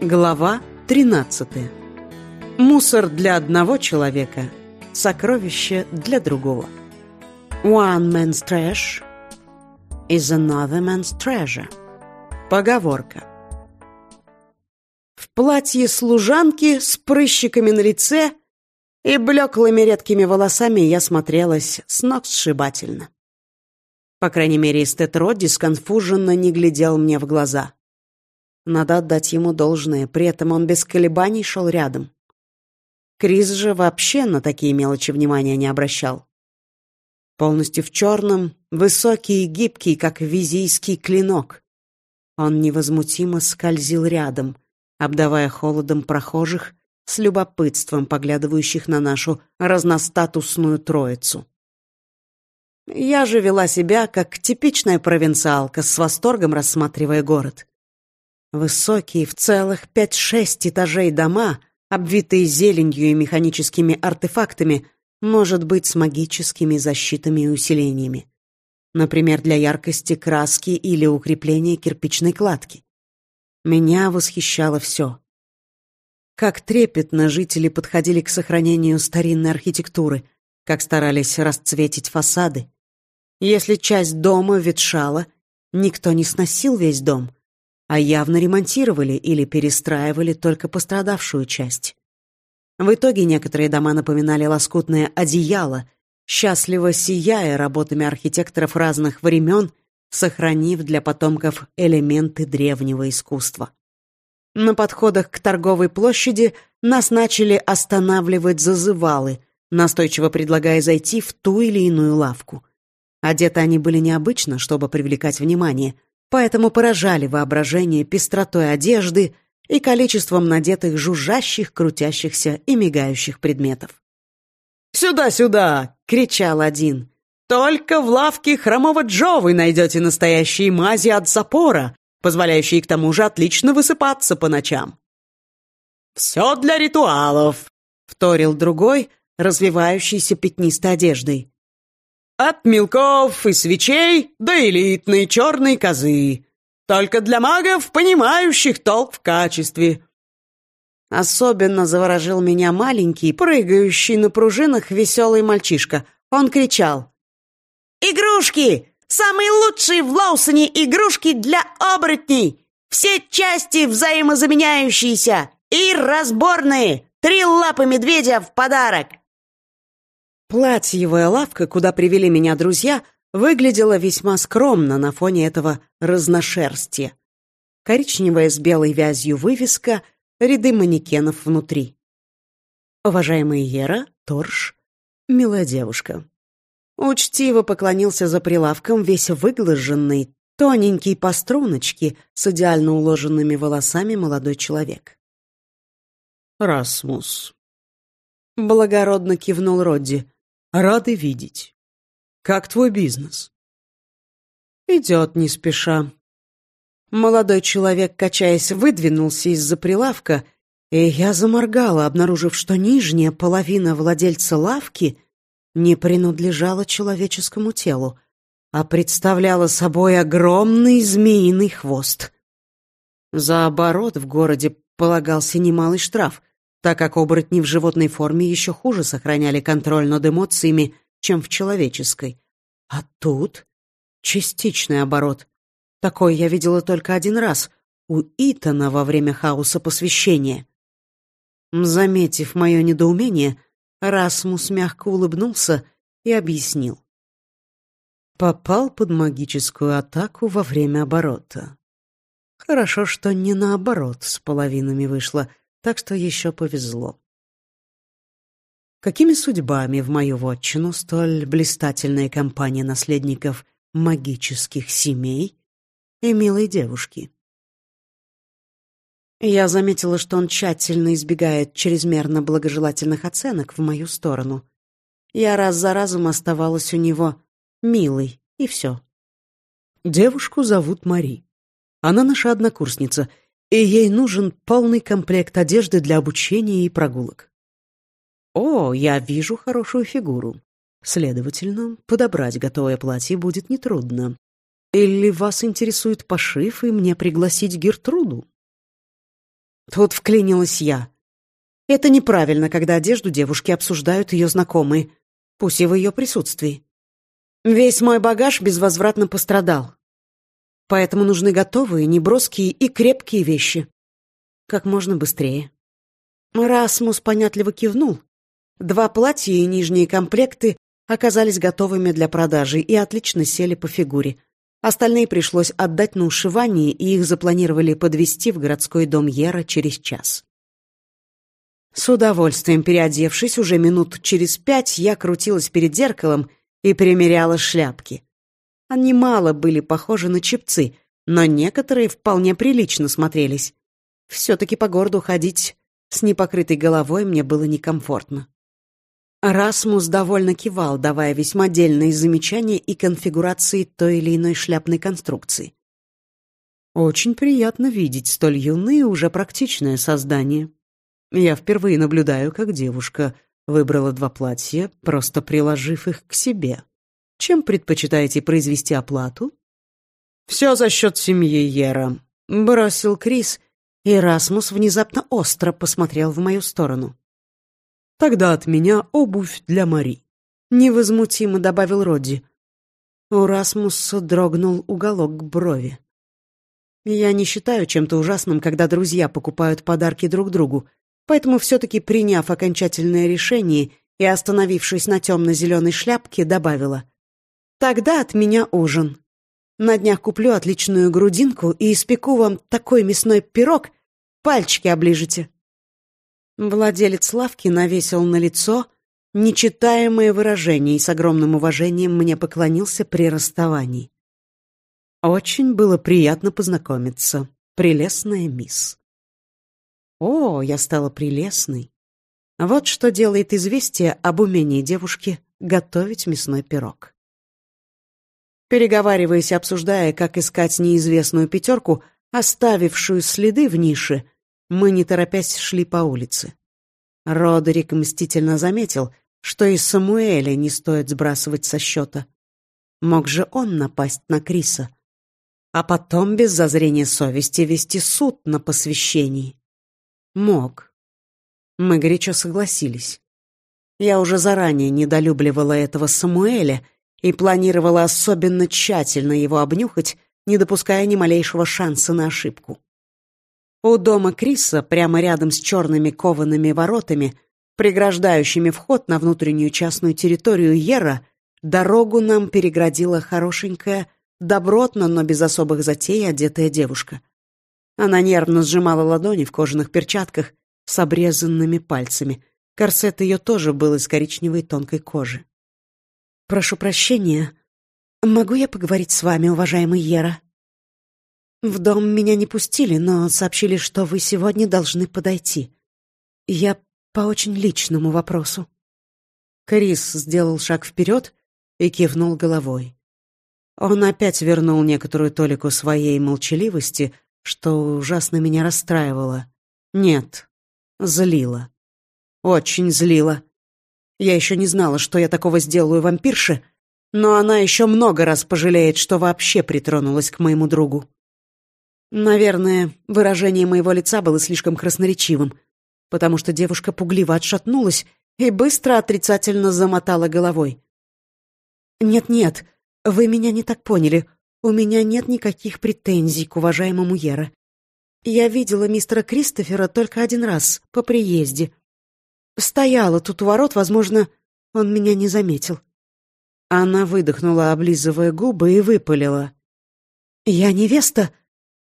Глава 13. Мусор для одного человека, сокровище для другого. One man's trash is another man's treasure. Поговорка. В платье служанки с прыщиками на лице и блеклыми редкими волосами я смотрелась с ног сшибательно. По крайней мере, эстет Родди сконфуженно не глядел мне в глаза. Надо отдать ему должное, при этом он без колебаний шел рядом. Крис же вообще на такие мелочи внимания не обращал. Полностью в черном, высокий и гибкий, как визийский клинок. Он невозмутимо скользил рядом, обдавая холодом прохожих, с любопытством поглядывающих на нашу разностатусную троицу. Я же вела себя, как типичная провинциалка, с восторгом рассматривая город. Высокие в целых пять-шесть этажей дома, обвитые зеленью и механическими артефактами, может быть, с магическими защитами и усилениями. Например, для яркости краски или укрепления кирпичной кладки. Меня восхищало все. Как трепетно жители подходили к сохранению старинной архитектуры, как старались расцветить фасады. Если часть дома ветшала, никто не сносил весь дом — а явно ремонтировали или перестраивали только пострадавшую часть. В итоге некоторые дома напоминали лоскутное одеяло, счастливо сияя работами архитекторов разных времен, сохранив для потомков элементы древнего искусства. На подходах к торговой площади нас начали останавливать зазывалы, настойчиво предлагая зайти в ту или иную лавку. Одеты они были необычно, чтобы привлекать внимание — поэтому поражали воображение пестротой одежды и количеством надетых жужжащих, крутящихся и мигающих предметов. «Сюда, сюда!» — кричал один. «Только в лавке хромого Джо вы найдете настоящие мази от запора, позволяющие к тому же отлично высыпаться по ночам». «Все для ритуалов», — вторил другой, развивающийся пятнистой одеждой. От мелков и свечей до элитной черной козы. Только для магов, понимающих толк в качестве. Особенно заворожил меня маленький, прыгающий на пружинах веселый мальчишка. Он кричал. «Игрушки! Самые лучшие в Лоусоне игрушки для оборотней! Все части взаимозаменяющиеся и разборные! Три лапы медведя в подарок!» Платьевая лавка, куда привели меня друзья, выглядела весьма скромно на фоне этого разношерстия. Коричневая с белой вязью вывеска, ряды манекенов внутри. «Уважаемая Ера, Торж, милая девушка». Учтиво поклонился за прилавком весь выглаженный, тоненький по струночке с идеально уложенными волосами молодой человек. «Расмус», — благородно кивнул Родди. Рады видеть. Как твой бизнес? Идет не спеша. Молодой человек, качаясь, выдвинулся из-за прилавка, и я заморгала, обнаружив, что нижняя половина владельца лавки не принадлежала человеческому телу, а представляла собой огромный змеиный хвост. За оборот в городе полагался немалый штраф, так как оборотни в животной форме еще хуже сохраняли контроль над эмоциями, чем в человеческой. А тут частичный оборот. Такой я видела только один раз, у Итана во время хаоса посвящения. Заметив мое недоумение, Расмус мягко улыбнулся и объяснил. Попал под магическую атаку во время оборота. Хорошо, что не наоборот с половинами вышло — так что еще повезло. Какими судьбами в мою вотчину столь блистательная компания наследников магических семей и милой девушки? Я заметила, что он тщательно избегает чрезмерно благожелательных оценок в мою сторону. Я раз за разом оставалась у него милой, и все. Девушку зовут Мари. Она наша однокурсница — и ей нужен полный комплект одежды для обучения и прогулок. О, я вижу хорошую фигуру. Следовательно, подобрать готовое платье будет нетрудно. Или вас интересует пошив и мне пригласить Гертруду? Тут вклинилась я. Это неправильно, когда одежду девушки обсуждают ее знакомые, пусть и в ее присутствии. Весь мой багаж безвозвратно пострадал. Поэтому нужны готовые, неброские и крепкие вещи. Как можно быстрее. Расмус понятливо кивнул. Два платья и нижние комплекты оказались готовыми для продажи и отлично сели по фигуре. Остальные пришлось отдать на ушивание, и их запланировали подвести в городской дом Ера через час. С удовольствием переодевшись, уже минут через пять я крутилась перед зеркалом и примеряла шляпки. Они мало были похожи на чепцы, но некоторые вполне прилично смотрелись. Все-таки по городу ходить с непокрытой головой мне было некомфортно. Расмус довольно кивал, давая весьма дельные замечания и конфигурации той или иной шляпной конструкции. «Очень приятно видеть столь юное и уже практичное создание. Я впервые наблюдаю, как девушка выбрала два платья, просто приложив их к себе. Чем предпочитаете произвести оплату?» «Все за счет семьи Ера», — бросил Крис, и Расмус внезапно остро посмотрел в мою сторону. Тогда от меня обувь для Мари. Невозмутимо добавил Родди. У Расмуса дрогнул уголок брови. Я не считаю чем-то ужасным, когда друзья покупают подарки друг другу, поэтому все-таки, приняв окончательное решение и остановившись на темно-зеленой шляпке, добавила. «Тогда от меня ужин. На днях куплю отличную грудинку и испеку вам такой мясной пирог, пальчики оближете». Владелец лавки навесил на лицо нечитаемое выражение и с огромным уважением мне поклонился при расставании. Очень было приятно познакомиться, прелестная мисс. О, я стала прелестной. Вот что делает известие об умении девушки готовить мясной пирог. Переговариваясь и обсуждая, как искать неизвестную пятерку, оставившую следы в нише, мы, не торопясь, шли по улице. Родерик мстительно заметил, что и Самуэля не стоит сбрасывать со счета. Мог же он напасть на Криса, а потом без зазрения совести вести суд на посвящении. Мог. Мы горячо согласились. Я уже заранее недолюбливала этого Самуэля и планировала особенно тщательно его обнюхать, не допуская ни малейшего шанса на ошибку. У дома Криса, прямо рядом с черными коваными воротами, преграждающими вход на внутреннюю частную территорию Ера, дорогу нам переградила хорошенькая, добротно, но без особых затей одетая девушка. Она нервно сжимала ладони в кожаных перчатках с обрезанными пальцами. Корсет ее тоже был из коричневой тонкой кожи. «Прошу прощения. Могу я поговорить с вами, уважаемый Ера?» В дом меня не пустили, но сообщили, что вы сегодня должны подойти. Я по очень личному вопросу. Крис сделал шаг вперед и кивнул головой. Он опять вернул некоторую толику своей молчаливости, что ужасно меня расстраивало. Нет, злило. Очень злило. Я еще не знала, что я такого сделаю вампирше, но она еще много раз пожалеет, что вообще притронулась к моему другу. Наверное, выражение моего лица было слишком красноречивым, потому что девушка пугливо отшатнулась и быстро отрицательно замотала головой. «Нет-нет, вы меня не так поняли. У меня нет никаких претензий к уважаемому Ера. Я видела мистера Кристофера только один раз, по приезде. Стояла тут у ворот, возможно, он меня не заметил». Она выдохнула, облизывая губы, и выпалила. «Я невеста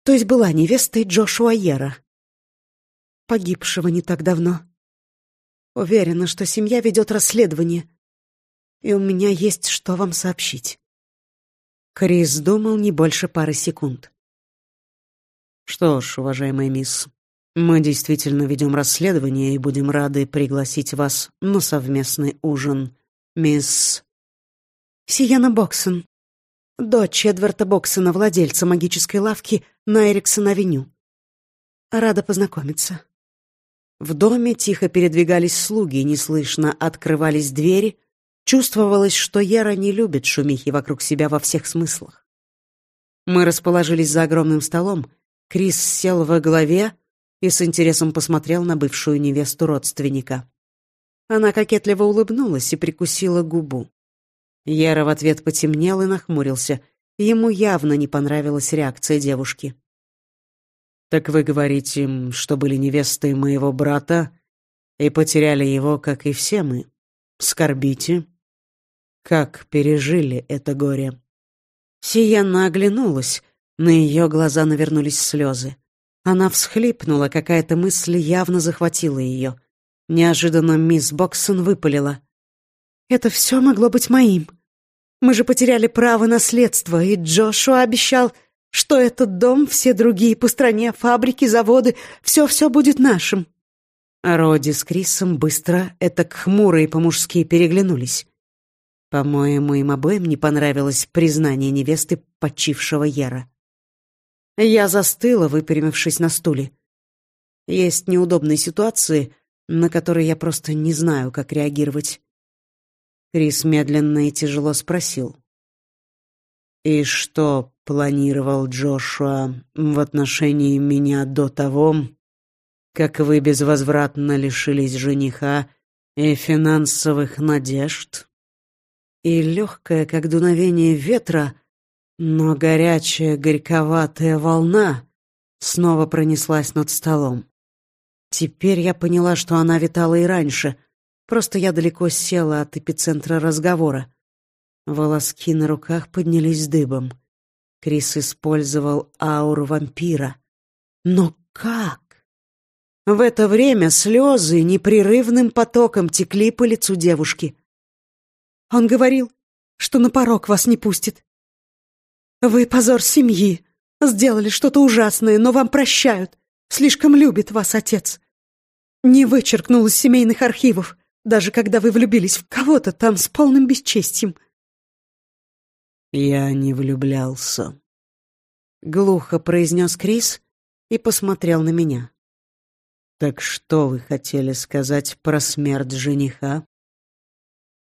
то есть была невестой Джошуа Йера, погибшего не так давно. Уверена, что семья ведет расследование, и у меня есть что вам сообщить. Крис думал не больше пары секунд. Что ж, уважаемая мисс, мы действительно ведем расследование и будем рады пригласить вас на совместный ужин, мисс... Сиена Боксон, дочь Эдварда Боксона, владельца магической лавки на Эриксон-авеню. Рада познакомиться. В доме тихо передвигались слуги, неслышно открывались двери. Чувствовалось, что Яра не любит шумихи вокруг себя во всех смыслах. Мы расположились за огромным столом. Крис сел во главе, и с интересом посмотрел на бывшую невесту родственника. Она кокетливо улыбнулась и прикусила губу. Яра в ответ потемнел и нахмурился. Ему явно не понравилась реакция девушки. «Так вы говорите, что были невестой моего брата и потеряли его, как и все мы. Скорбите? Как пережили это горе?» Сиянна оглянулась, на ее глаза навернулись слезы. Она всхлипнула, какая-то мысль явно захватила ее. Неожиданно мисс Боксон выпалила. «Это все могло быть моим. Мы же потеряли право наследства, и Джошуа обещал, что этот дом, все другие по стране, фабрики, заводы, все-все будет нашим». Роди с Крисом быстро, это хмуро и по-мужски переглянулись. По-моему, им обоим не понравилось признание невесты почившего Яра. Я застыла, выпрямившись на стуле. Есть неудобные ситуации, на которые я просто не знаю, как реагировать. Крис медленно и тяжело спросил. «И что планировал Джошуа в отношении меня до того, как вы безвозвратно лишились жениха и финансовых надежд?» И легкое, как дуновение ветра, но горячая, горьковатая волна снова пронеслась над столом. Теперь я поняла, что она витала и раньше, просто я далеко села от эпицентра разговора. Волоски на руках поднялись дыбом. Крис использовал ауру вампира. Но как? В это время слезы непрерывным потоком текли по лицу девушки. Он говорил, что на порог вас не пустит. Вы позор семьи. Сделали что-то ужасное, но вам прощают. Слишком любит вас отец. Не вычеркнул из семейных архивов, даже когда вы влюбились в кого-то там с полным бесчестием. Я не влюблялся. Глухо произнес Крис и посмотрел на меня. Так что вы хотели сказать про смерть жениха?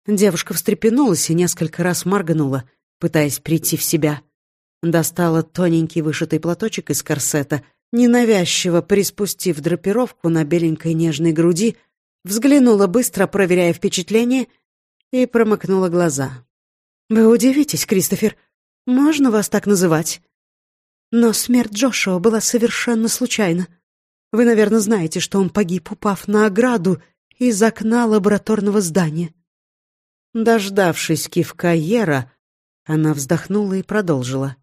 Девушка встрепенулась и несколько раз моргнула, пытаясь прийти в себя. Достала тоненький вышитый платочек из корсета, ненавязчиво приспустив драпировку на беленькой нежной груди, взглянула быстро, проверяя впечатление, и промокнула глаза. «Вы удивитесь, Кристофер, можно вас так называть? Но смерть Джошуа была совершенно случайна. Вы, наверное, знаете, что он погиб, упав на ограду из окна лабораторного здания». Дождавшись кивка Ера, она вздохнула и продолжила.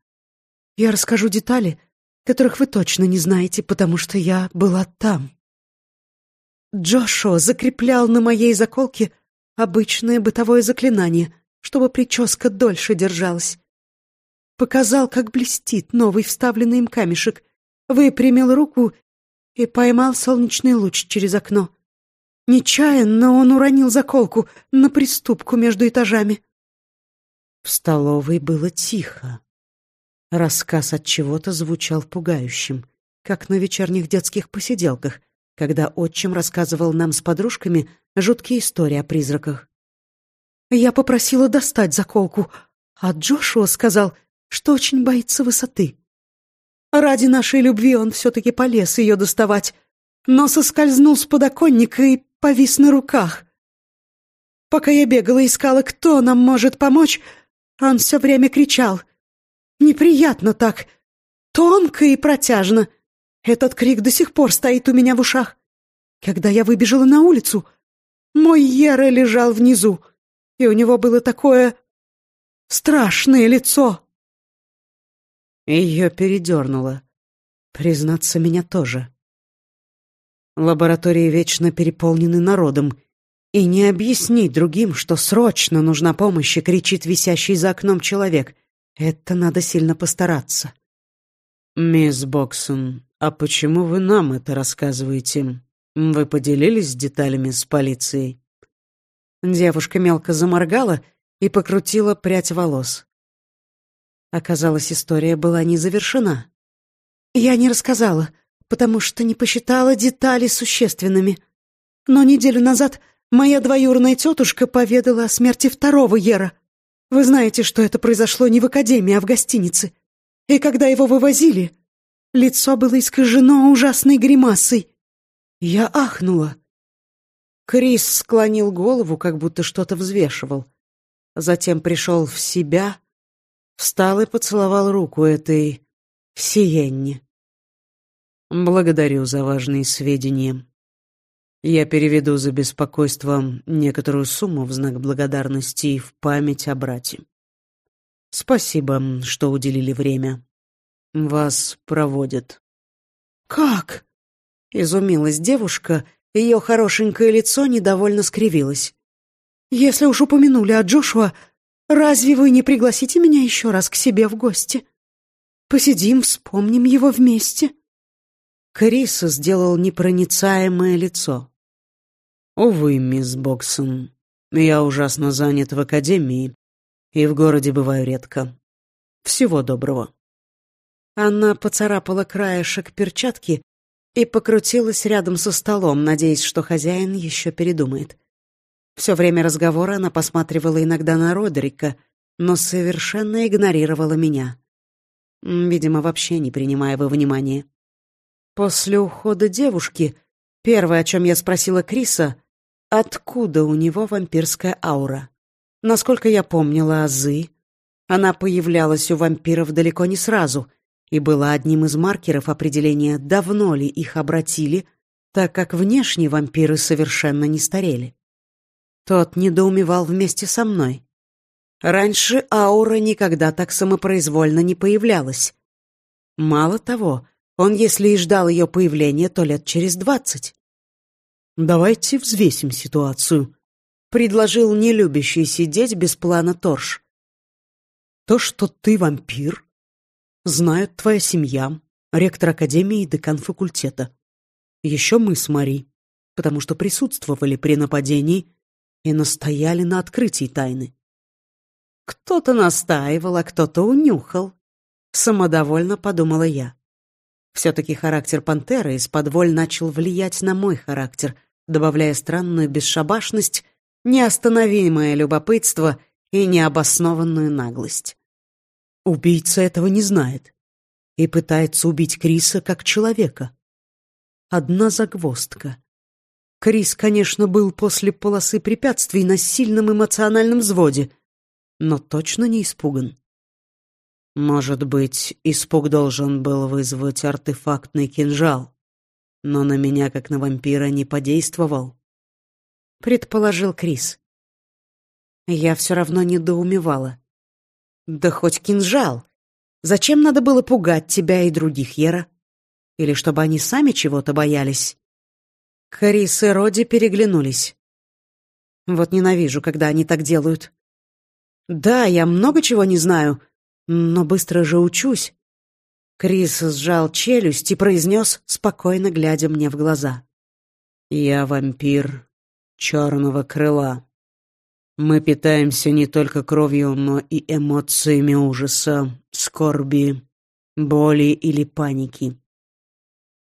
Я расскажу детали, которых вы точно не знаете, потому что я была там. Джошуа закреплял на моей заколке обычное бытовое заклинание, чтобы прическа дольше держалась. Показал, как блестит новый вставленный им камешек, выпрямил руку и поймал солнечный луч через окно. Нечаянно он уронил заколку на приступку между этажами. В столовой было тихо. Рассказ от чего-то звучал пугающим, как на вечерних детских посиделках, когда отчим рассказывал нам с подружками жуткие истории о призраках. Я попросила достать заколку, а Джошуа сказал, что очень боится высоты. Ради нашей любви он все-таки полез ее доставать, но соскользнул с подоконника и повис на руках. Пока я бегала и искала, кто нам может помочь, он все время кричал — Неприятно так. Тонко и протяжно. Этот крик до сих пор стоит у меня в ушах. Когда я выбежала на улицу, мой Ера лежал внизу, и у него было такое страшное лицо. Ее передернуло. Признаться, меня тоже. Лаборатории вечно переполнены народом, и не объяснить другим, что срочно нужна помощь, кричит висящий за окном человек. Это надо сильно постараться. «Мисс Боксон, а почему вы нам это рассказываете? Вы поделились деталями с полицией?» Девушка мелко заморгала и покрутила прядь волос. Оказалось, история была не завершена. Я не рассказала, потому что не посчитала детали существенными. Но неделю назад моя двоюродная тетушка поведала о смерти второго Ера. Вы знаете, что это произошло не в академии, а в гостинице. И когда его вывозили, Лицо было искажено ужасной гримасой. Я ахнула. Крис склонил голову, как будто что-то взвешивал. Затем пришел в себя, встал и поцеловал руку этой Сиенне. «Благодарю за важные сведения. Я переведу за беспокойством некоторую сумму в знак благодарности и в память о брате. Спасибо, что уделили время. Вас проводят». «Как?» — изумилась девушка, ее хорошенькое лицо недовольно скривилось. «Если уж упомянули о Джошуа, разве вы не пригласите меня еще раз к себе в гости? Посидим, вспомним его вместе». Крис сделал непроницаемое лицо. «Увы, мисс Боксон, я ужасно занят в академии и в городе бываю редко. Всего доброго». Она поцарапала краешек перчатки и покрутилась рядом со столом, надеясь, что хозяин еще передумает. Все время разговора она посматривала иногда на Родрика, но совершенно игнорировала меня. Видимо, вообще не принимая во внимание. После ухода девушки, первое, о чем я спросила Криса, откуда у него вампирская аура. Насколько я помнила азы, она появлялась у вампиров далеко не сразу и была одним из маркеров определения, давно ли их обратили, так как внешние вампиры совершенно не старели. Тот недоумевал вместе со мной. Раньше аура никогда так самопроизвольно не появлялась. Мало того, он, если и ждал ее появления, то лет через двадцать. «Давайте взвесим ситуацию», — предложил нелюбящий сидеть без плана Торж. «То, что ты вампир, знают твоя семья, ректор академии и декан факультета. Еще мы с Мари, потому что присутствовали при нападении и настояли на открытии тайны. Кто-то настаивал, а кто-то унюхал. Самодовольно подумала я. Все-таки характер пантеры из-под воль начал влиять на мой характер, добавляя странную бесшабашность, неостановимое любопытство и необоснованную наглость. Убийца этого не знает и пытается убить Криса как человека. Одна загвоздка. Крис, конечно, был после полосы препятствий на сильном эмоциональном взводе, но точно не испуган. Может быть, испуг должен был вызвать артефактный кинжал, но на меня, как на вампира, не подействовал. Предположил Крис. Я все равно недоумевала. Да хоть кинжал. Зачем надо было пугать тебя и других, Ера? Или чтобы они сами чего-то боялись? Крис и Роди переглянулись. Вот ненавижу, когда они так делают. Да, я много чего не знаю, но быстро же учусь. Крис сжал челюсть и произнес, спокойно глядя мне в глаза. «Я вампир черного крыла. Мы питаемся не только кровью, но и эмоциями ужаса, скорби, боли или паники.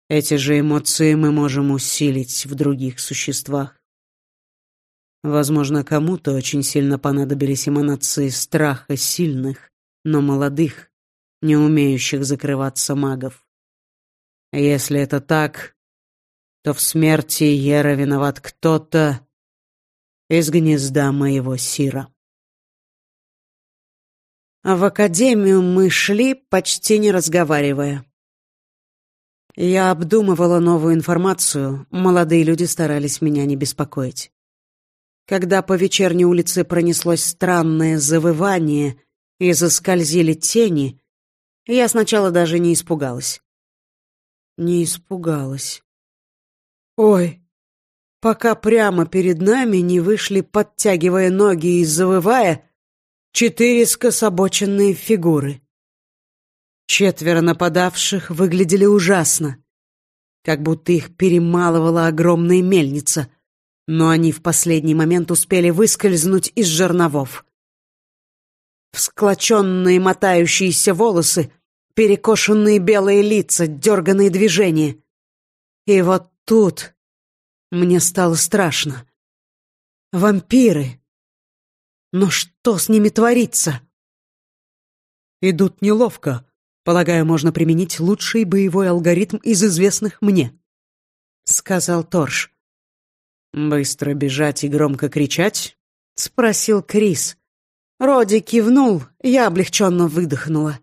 Эти же эмоции мы можем усилить в других существах. Возможно, кому-то очень сильно понадобились эманации страха сильных, но молодых, не умеющих закрываться магов. Если это так, то в смерти Ера виноват кто-то из гнезда моего Сира. А в академию мы шли, почти не разговаривая. Я обдумывала новую информацию, молодые люди старались меня не беспокоить. Когда по вечерней улице пронеслось странное завывание и заскользили тени, я сначала даже не испугалась. Не испугалась. Ой, пока прямо перед нами не вышли, подтягивая ноги и завывая, четыре скособоченные фигуры. Четверо нападавших выглядели ужасно, как будто их перемалывала огромная мельница, но они в последний момент успели выскользнуть из жерновов всклоченные мотающиеся волосы, перекошенные белые лица, дерганные движения. И вот тут мне стало страшно. Вампиры. Но что с ними творится? Идут неловко, Полагаю, можно применить лучший боевой алгоритм из известных мне», — сказал Торш. «Быстро бежать и громко кричать?» — спросил Крис. Роди кивнул, я облегченно выдохнула.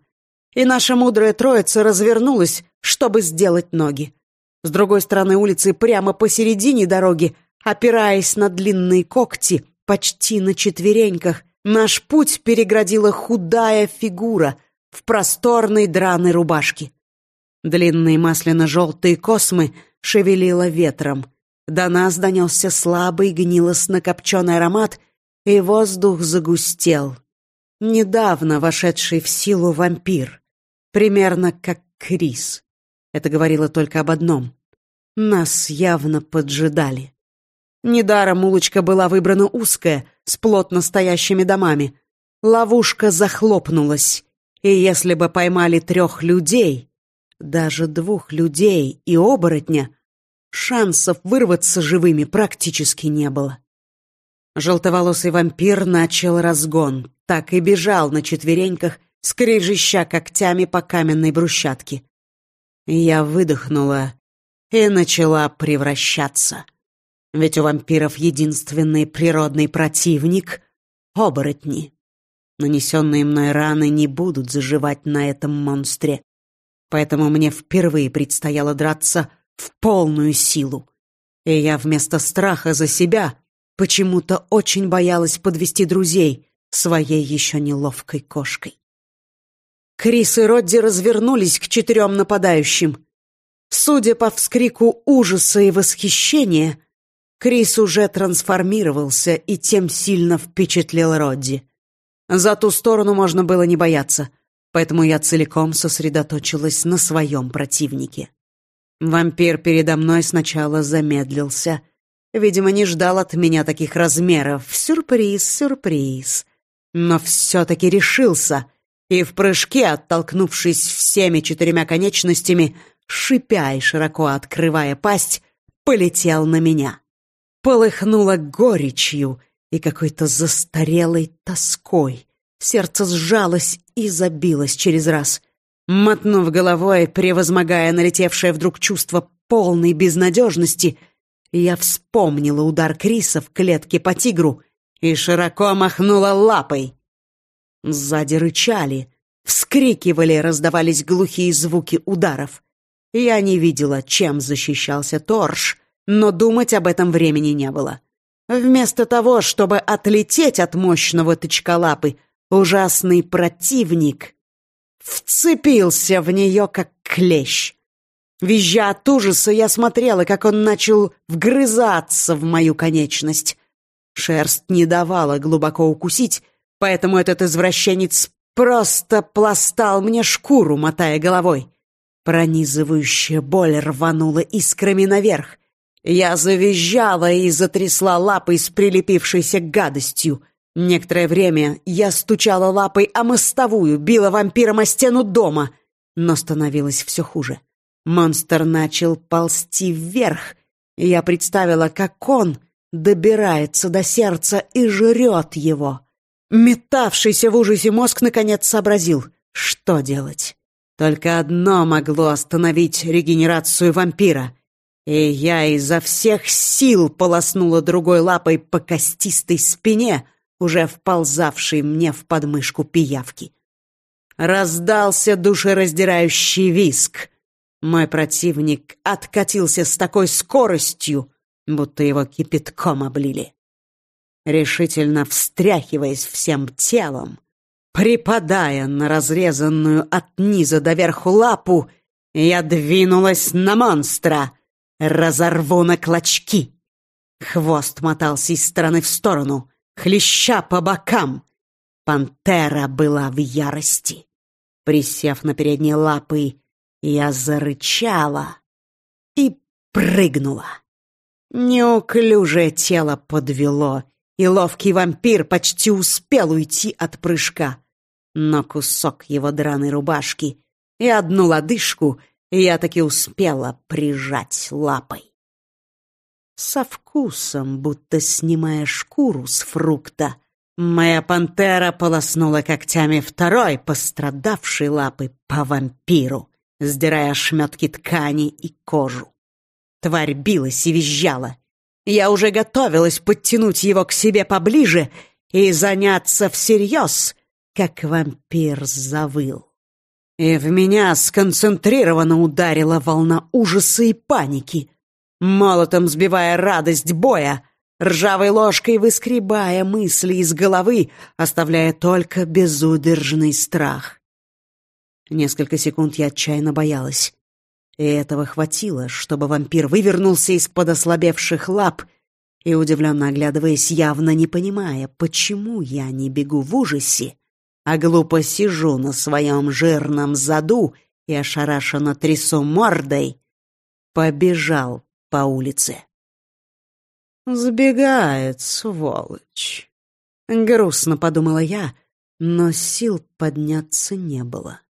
И наша мудрая троица развернулась, чтобы сделать ноги. С другой стороны улицы, прямо посередине дороги, опираясь на длинные когти, почти на четвереньках, наш путь переградила худая фигура в просторной драной рубашке. Длинные масляно-желтые космы шевелило ветром. До нас донесся слабый гнилостно-копченый аромат, и воздух загустел. Недавно вошедший в силу вампир. Примерно как Крис. Это говорило только об одном. Нас явно поджидали. Недаром улочка была выбрана узкая, с плотно стоящими домами. Ловушка захлопнулась, и если бы поймали трех людей, даже двух людей и оборотня, шансов вырваться живыми практически не было. Желтоволосый вампир начал разгон, так и бежал на четвереньках, скрежеща когтями по каменной брусчатке. Я выдохнула и начала превращаться. Ведь у вампиров единственный природный противник — оборотни. Нанесенные мной раны не будут заживать на этом монстре. Поэтому мне впервые предстояло драться в полную силу. И я вместо страха за себя почему-то очень боялась подвести друзей своей еще неловкой кошкой. Крис и Родди развернулись к четырем нападающим. Судя по вскрику ужаса и восхищения, Крис уже трансформировался и тем сильно впечатлил Родди. За ту сторону можно было не бояться, поэтому я целиком сосредоточилась на своем противнике. Вампир передо мной сначала замедлился. Видимо, не ждал от меня таких размеров. Сюрприз, сюрприз. Но все-таки решился — и в прыжке, оттолкнувшись всеми четырьмя конечностями, шипя и широко открывая пасть, полетел на меня. Полыхнуло горечью и какой-то застарелой тоской. Сердце сжалось и забилось через раз. Мотнув головой, превозмогая налетевшее вдруг чувство полной безнадежности, я вспомнила удар Криса в клетке по тигру и широко махнула лапой. Сзади рычали, вскрикивали, раздавались глухие звуки ударов. Я не видела, чем защищался Торж, но думать об этом времени не было. Вместо того, чтобы отлететь от мощного тычка лапы, ужасный противник вцепился в нее, как клещ. Визжа от ужаса, я смотрела, как он начал вгрызаться в мою конечность. Шерсть не давала глубоко укусить, Поэтому этот извращенец просто пластал мне шкуру, мотая головой. Пронизывающая боль рванула искрами наверх. Я завизжала и затрясла лапой с прилепившейся гадостью. Некоторое время я стучала лапой о мостовую, била вампиром о стену дома, но становилось все хуже. Монстр начал ползти вверх. Я представила, как он добирается до сердца и жрет его. Метавшийся в ужасе мозг наконец сообразил, что делать. Только одно могло остановить регенерацию вампира. И я изо всех сил полоснула другой лапой по костистой спине, уже вползавшей мне в подмышку пиявки. Раздался душераздирающий виск. Мой противник откатился с такой скоростью, будто его кипятком облили решительно встряхиваясь всем телом, припадая на разрезанную от низа до верху лапу, я двинулась на монстра, разорву на клочки. Хвост мотался из стороны в сторону, хлеща по бокам. Пантера была в ярости. Присев на передние лапы, я зарычала и прыгнула. Неуклюжее тело подвело, и ловкий вампир почти успел уйти от прыжка. Но кусок его драной рубашки и одну лодыжку я таки успела прижать лапой. Со вкусом, будто снимая шкуру с фрукта, Моя пантера полоснула когтями второй пострадавшей лапы по вампиру, сдирая ошметки ткани и кожу. Тварь билась и визжала. Я уже готовилась подтянуть его к себе поближе и заняться всерьез, как вампир завыл. И в меня сконцентрированно ударила волна ужаса и паники, молотом сбивая радость боя, ржавой ложкой выскребая мысли из головы, оставляя только безудержный страх. Несколько секунд я отчаянно боялась. И этого хватило, чтобы вампир вывернулся из-под ослабевших лап и, удивленно оглядываясь, явно не понимая, почему я не бегу в ужасе, а глупо сижу на своем жирном заду и ошарашенно трясу мордой, побежал по улице. «Сбегает, сволочь!» Грустно подумала я, но сил подняться не было.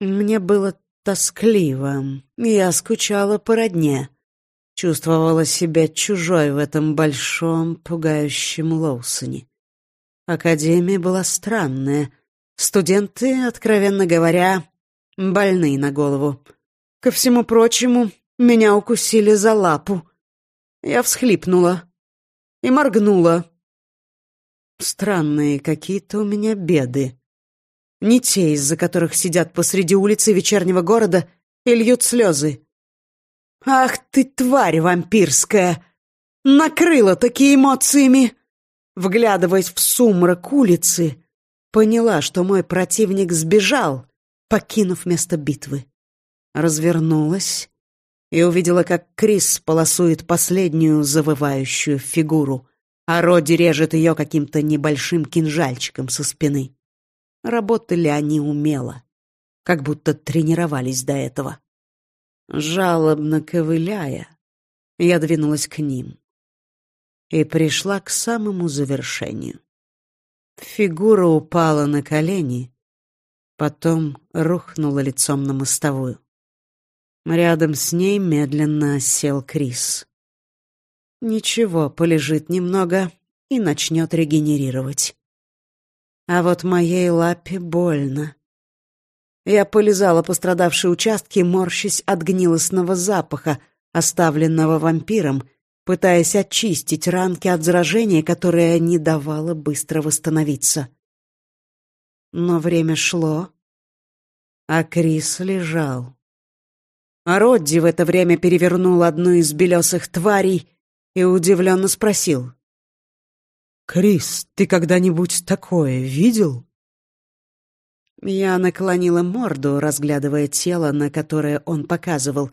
Мне было тоскливо, я скучала по родне. Чувствовала себя чужой в этом большом, пугающем Лоусоне. Академия была странная. Студенты, откровенно говоря, больны на голову. Ко всему прочему, меня укусили за лапу. Я всхлипнула и моргнула. Странные какие-то у меня беды. Не те, из-за которых сидят посреди улицы вечернего города и льют слезы. «Ах ты, тварь вампирская! Накрыла такие эмоциями!» Вглядываясь в сумрак улицы, поняла, что мой противник сбежал, покинув место битвы. Развернулась и увидела, как Крис полосует последнюю завывающую фигуру, а Роди режет ее каким-то небольшим кинжальчиком со спины. Работали они умело, как будто тренировались до этого. Жалобно ковыляя, я двинулась к ним и пришла к самому завершению. Фигура упала на колени, потом рухнула лицом на мостовую. Рядом с ней медленно сел Крис. Ничего, полежит немного и начнет регенерировать. А вот моей лапе больно. Я полизала пострадавшие участки, морщась от гнилостного запаха, оставленного вампиром, пытаясь очистить ранки от заражения, которое не давало быстро восстановиться. Но время шло, а Крис лежал. А Родди в это время перевернул одну из белесых тварей и удивленно спросил. «Крис, ты когда-нибудь такое видел?» Я наклонила морду, разглядывая тело, на которое он показывал,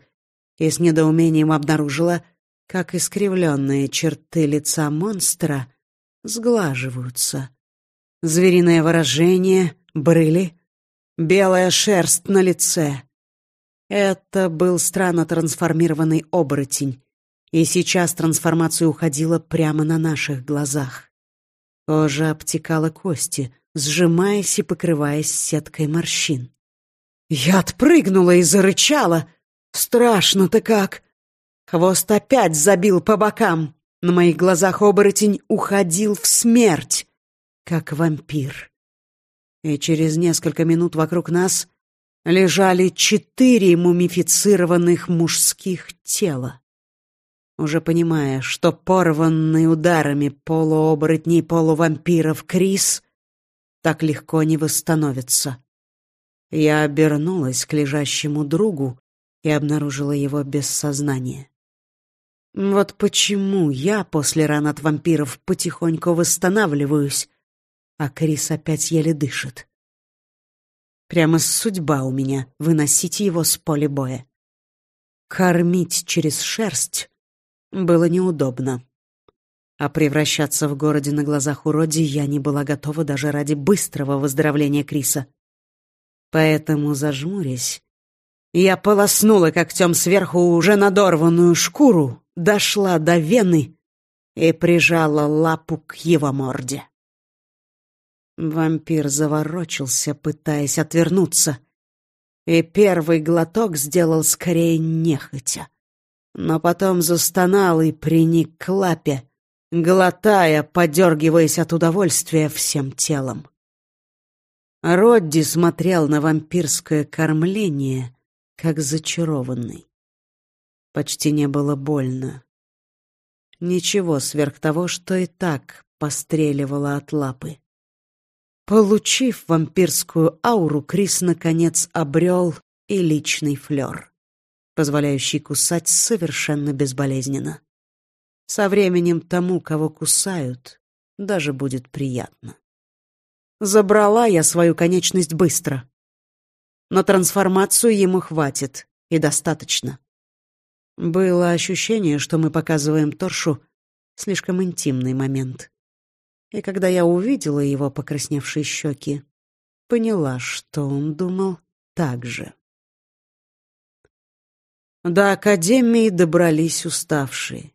и с недоумением обнаружила, как искривленные черты лица монстра сглаживаются. Звериное выражение, брыли, белая шерсть на лице — это был странно трансформированный оборотень, и сейчас трансформация уходила прямо на наших глазах. Кожа обтекала кости, сжимаясь и покрываясь сеткой морщин. Я отпрыгнула и зарычала. Страшно-то как! Хвост опять забил по бокам. На моих глазах оборотень уходил в смерть, как вампир. И через несколько минут вокруг нас лежали четыре мумифицированных мужских тела. Уже понимая, что порванный ударами полуоборотней полувампиров Крис так легко не восстановится. Я обернулась к лежащему другу и обнаружила его без сознания. Вот почему я после ран от вампиров потихоньку восстанавливаюсь, а Крис опять еле дышит. Прямо судьба у меня — выносить его с поля боя. Кормить через шерсть было неудобно. А превращаться в городе на глазах у Роди я не была готова даже ради быстрого выздоровления Криса. Поэтому, зажмурясь, я полоснула когтем сверху уже надорванную шкуру, дошла до вены и прижала лапу к его морде. Вампир заворочился, пытаясь отвернуться. И первый глоток сделал скорее нехотя. Но потом застонал и приник к лапе, глотая, подергиваясь от удовольствия всем телом. Родди смотрел на вампирское кормление, как зачарованный. Почти не было больно. Ничего сверх того, что и так постреливало от лапы. Получив вампирскую ауру, Крис наконец обрел и личный флер, позволяющий кусать совершенно безболезненно. Со временем тому, кого кусают, даже будет приятно. Забрала я свою конечность быстро. Но трансформацию ему хватит, и достаточно. Было ощущение, что мы показываем Торшу слишком интимный момент и когда я увидела его покрасневшие щеки, поняла, что он думал так же. До академии добрались уставшие.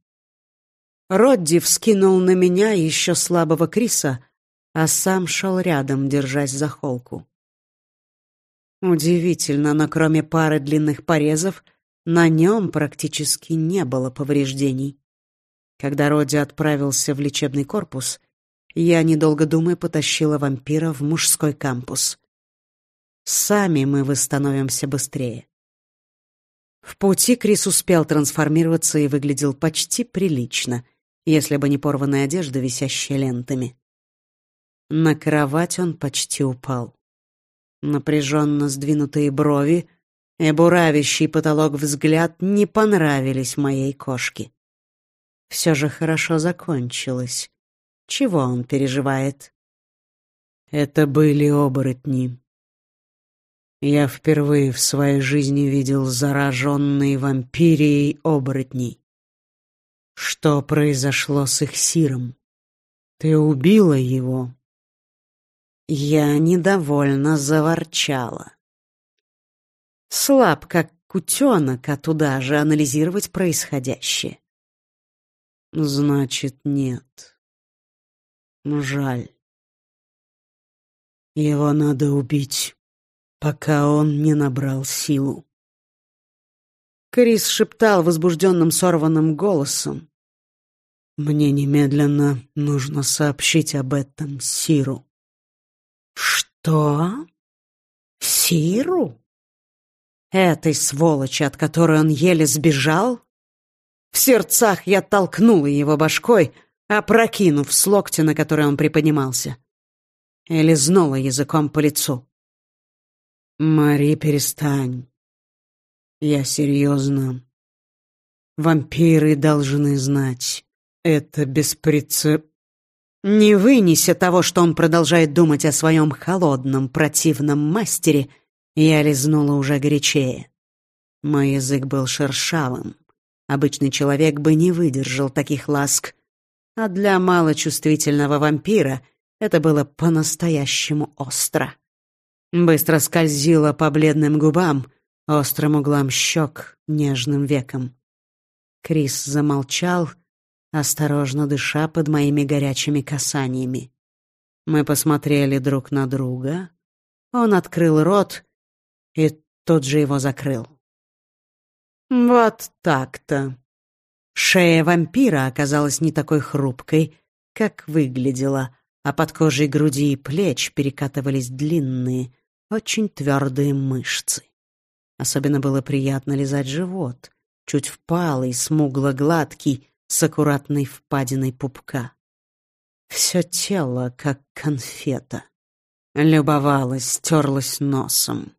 Родди вскинул на меня еще слабого Криса, а сам шел рядом, держась за холку. Удивительно, но кроме пары длинных порезов, на нем практически не было повреждений. Когда Родди отправился в лечебный корпус, я, недолго думая, потащила вампира в мужской кампус. Сами мы восстановимся быстрее. В пути Крис успел трансформироваться и выглядел почти прилично, если бы не порванная одежда, висящая лентами. На кровать он почти упал. Напряженно сдвинутые брови и буравящий потолок взгляд не понравились моей кошке. Все же хорошо закончилось. Чего он переживает? Это были оборотни. Я впервые в своей жизни видел зараженные вампирией оборотней. Что произошло с их сиром? Ты убила его? Я недовольно заворчала. Слаб, как кутенок, а туда же анализировать происходящее. Значит, нет. Жаль. Его надо убить, пока он не набрал силу. Крис шептал возбужденным сорванным голосом. Мне немедленно нужно сообщить об этом Сиру. Что? Сиру? Этой сволочи, от которой он еле сбежал? В сердцах я толкнула его башкой — опрокинув с локтя, на который он приподнимался. И лизнула языком по лицу. «Мари, перестань. Я серьезно. Вампиры должны знать. Это беспрецеп...» Не вынеся того, что он продолжает думать о своем холодном, противном мастере, я лизнула уже горячее. Мой язык был шершавым. Обычный человек бы не выдержал таких ласк, а для малочувствительного вампира это было по-настоящему остро. Быстро скользило по бледным губам, острым углам щек, нежным веком. Крис замолчал, осторожно дыша под моими горячими касаниями. Мы посмотрели друг на друга. Он открыл рот и тут же его закрыл. Вот так-то. Шея вампира оказалась не такой хрупкой, как выглядела, а под кожей груди и плеч перекатывались длинные, очень твердые мышцы. Особенно было приятно лизать живот, чуть впалый, смугло-гладкий, с аккуратной впадиной пупка. Все тело, как конфета. Любовалась, стерлась носом.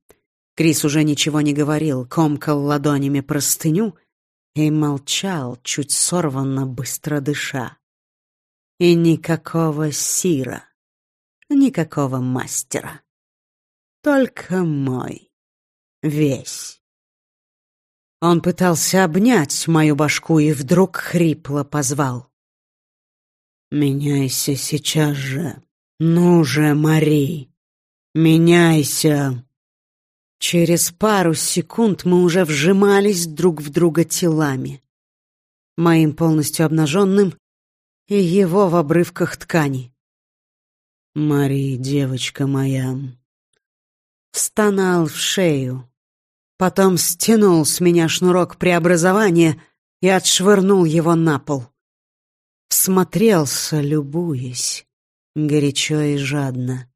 Крис уже ничего не говорил, комкал ладонями простыню — и молчал, чуть сорванно, быстро дыша. И никакого сира, никакого мастера. Только мой. Весь. Он пытался обнять мою башку и вдруг хрипло позвал. «Меняйся сейчас же. Ну же, Мари, меняйся!» Через пару секунд мы уже вжимались друг в друга телами. Моим полностью обнаженным и его в обрывках ткани. «Мари, девочка моя...» Стонал в шею. Потом стянул с меня шнурок преобразования и отшвырнул его на пол. всмотрелся, любуясь, горячо и жадно.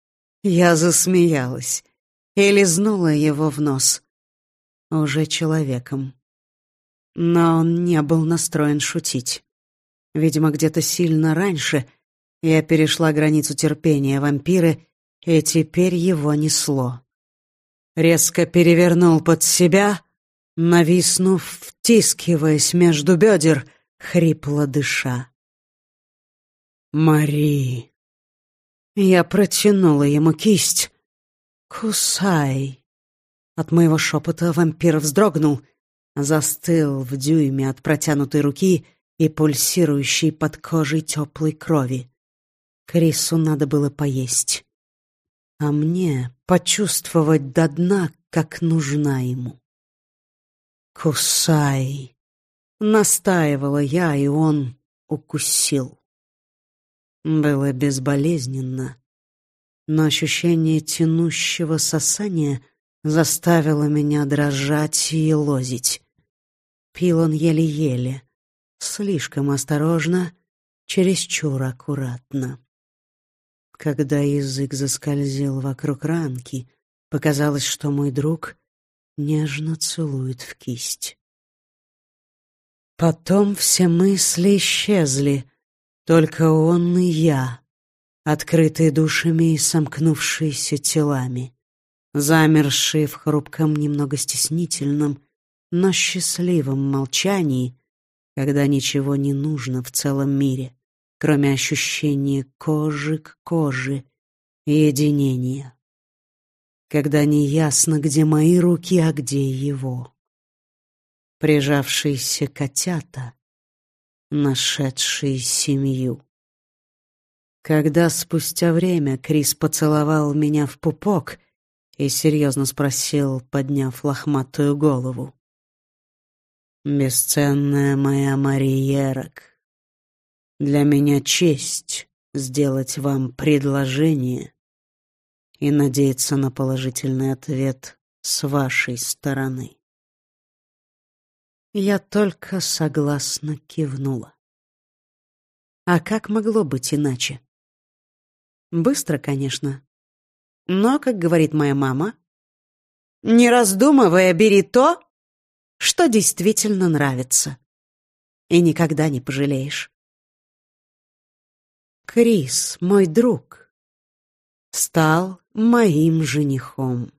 Я засмеялась и лизнула его в нос. Уже человеком. Но он не был настроен шутить. Видимо, где-то сильно раньше я перешла границу терпения вампира, и теперь его несло. Резко перевернул под себя, нависнув, втискиваясь между бедер, хрипло дыша. «Мари!» Я протянула ему кисть. «Кусай!» От моего шепота вампир вздрогнул, застыл в дюйме от протянутой руки и пульсирующей под кожей теплой крови. Крису надо было поесть, а мне почувствовать до дна, как нужна ему. «Кусай!» — настаивала я, и он укусил. Было безболезненно, но ощущение тянущего сосания заставило меня дрожать и лозить. Пил он еле-еле, слишком осторожно, чересчур аккуратно. Когда язык заскользил вокруг ранки, показалось, что мой друг нежно целует в кисть. Потом все мысли исчезли, только он и я, открытые душами и сомкнувшиеся телами, замершие в хрупком, немного стеснительном, но счастливом молчании, когда ничего не нужно в целом мире, кроме ощущения кожи к коже и единения. Когда не ясно, где мои руки, а где его. Прижавшиеся котята, нашедший семью. Когда спустя время Крис поцеловал меня в пупок и серьезно спросил, подняв лохматую голову. «Бесценная моя Мариерок, для меня честь сделать вам предложение и надеяться на положительный ответ с вашей стороны». Я только согласно кивнула. А как могло быть иначе? Быстро, конечно. Но, как говорит моя мама, не раздумывая, бери то, что действительно нравится. И никогда не пожалеешь. Крис, мой друг, стал моим женихом.